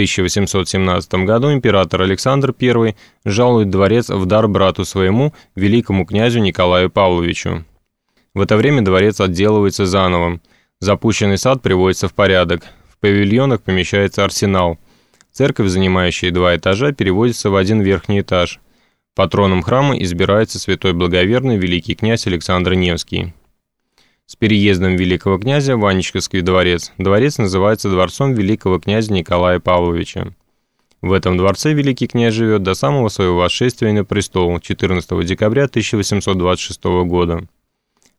1817 году император Александр I жалует дворец в дар брату своему, великому князю Николаю Павловичу. В это время дворец отделывается заново. Запущенный сад приводится в порядок. В павильонах помещается арсенал. Церковь, занимающая два этажа, переводится в один верхний этаж. Патроном храма избирается святой благоверный великий князь Александр Невский. С переездом великого князя в Анечковский дворец дворец называется дворцом великого князя Николая Павловича. В этом дворце великий князь живет до самого своего восшествия на престол 14 декабря 1826 года.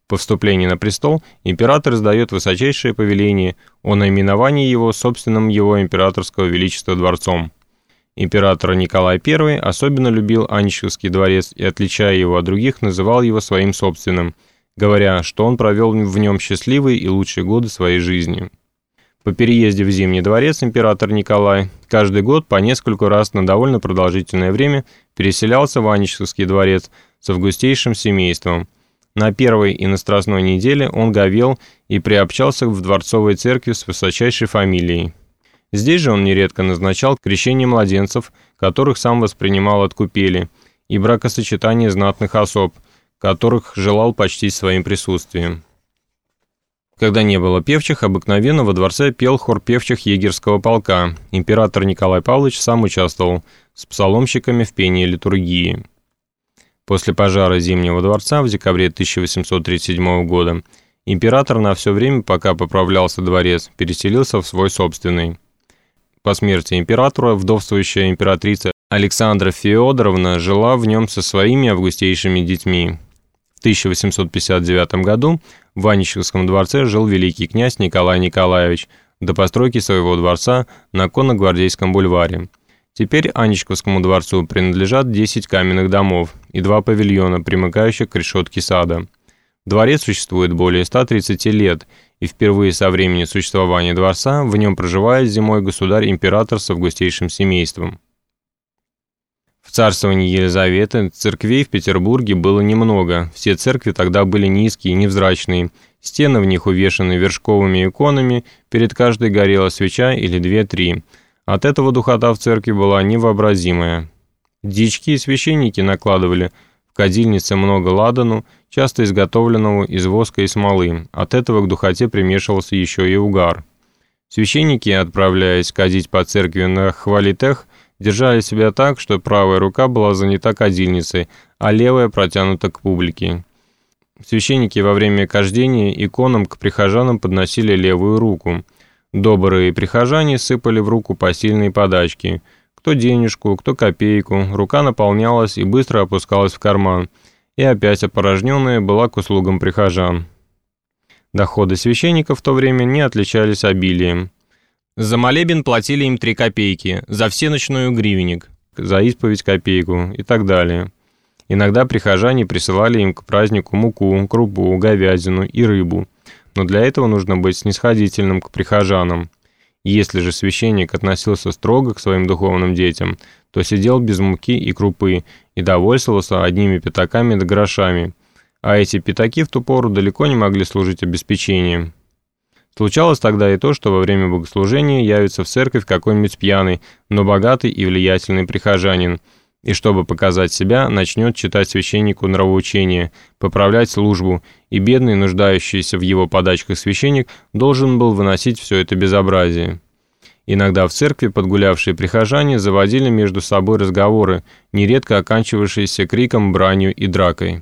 По вступлении на престол император издает высочайшее повеление о наименовании его собственным его императорского величества дворцом. Император Николай I особенно любил Анечковский дворец и, отличая его от других, называл его своим собственным – говоря, что он провел в нем счастливые и лучшие годы своей жизни. По переезде в Зимний дворец император Николай каждый год по нескольку раз на довольно продолжительное время переселялся в Анечковский дворец с августейшим семейством. На первой и на страстной неделе он говел и приобщался в дворцовой церкви с высочайшей фамилией. Здесь же он нередко назначал крещение младенцев, которых сам воспринимал от купели, и бракосочетание знатных особ – которых желал почтить своим присутствием. Когда не было певчих, обыкновенно во дворце пел хор певчих егерского полка. Император Николай Павлович сам участвовал с псаломщиками в пении литургии. После пожара Зимнего дворца в декабре 1837 года император на все время, пока поправлялся дворец, переселился в свой собственный. По смерти императора вдовствующая императрица Александра Феодоровна жила в нем со своими августейшими детьми. 1859 году в Ваничевском дворце жил великий князь Николай Николаевич до постройки своего дворца на Конногвардейском бульваре. Теперь Анечковскому дворцу принадлежат 10 каменных домов и два павильона, примыкающих к решетке сада. Дворец существует более 130 лет, и впервые со времени существования дворца в нем проживает зимой государь-император с августейшим семейством. В царствовании Елизаветы церквей в Петербурге было немного, все церкви тогда были низкие и невзрачные, стены в них увешаны вершковыми иконами, перед каждой горела свеча или две-три. От этого духота в церкви была невообразимая. Дички и священники накладывали в кадильнице много ладану, часто изготовленного из воска и смолы, от этого к духоте примешивался еще и угар. Священники, отправляясь кадить по церкви на хвалитех, держали себя так, что правая рука была занята кадильницей, а левая протянута к публике. Священники во время кождения иконам к прихожанам подносили левую руку. Добрые прихожане сыпали в руку посильные подачки. Кто денежку, кто копейку, рука наполнялась и быстро опускалась в карман, и опять опорожненная была к услугам прихожан. Доходы священников в то время не отличались обилием. За молебен платили им 3 копейки, за всеночную гривенник, за исповедь копейку и так далее. Иногда прихожане присылали им к празднику муку, крупу, говядину и рыбу, но для этого нужно быть снисходительным к прихожанам. Если же священник относился строго к своим духовным детям, то сидел без муки и крупы и довольствовался одними пятаками да грошами, а эти пятаки в ту пору далеко не могли служить обеспечением. Случалось тогда и то, что во время богослужения явится в церковь какой-нибудь пьяный, но богатый и влиятельный прихожанин, и чтобы показать себя, начнет читать священнику нравоучение, поправлять службу, и бедный, нуждающийся в его подачках священник, должен был выносить все это безобразие. Иногда в церкви подгулявшие прихожане заводили между собой разговоры, нередко оканчивавшиеся криком, бранью и дракой.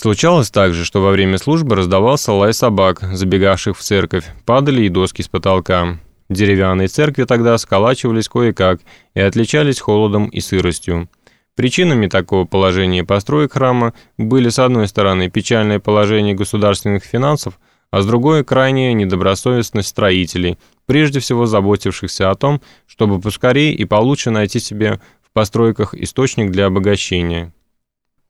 Случалось также, что во время службы раздавался лай собак, забегавших в церковь, падали и доски с потолка. Деревянные церкви тогда сколачивались кое-как и отличались холодом и сыростью. Причинами такого положения построек храма были, с одной стороны, печальное положение государственных финансов, а с другой – крайняя недобросовестность строителей, прежде всего заботившихся о том, чтобы поскорее и получше найти себе в постройках источник для обогащения.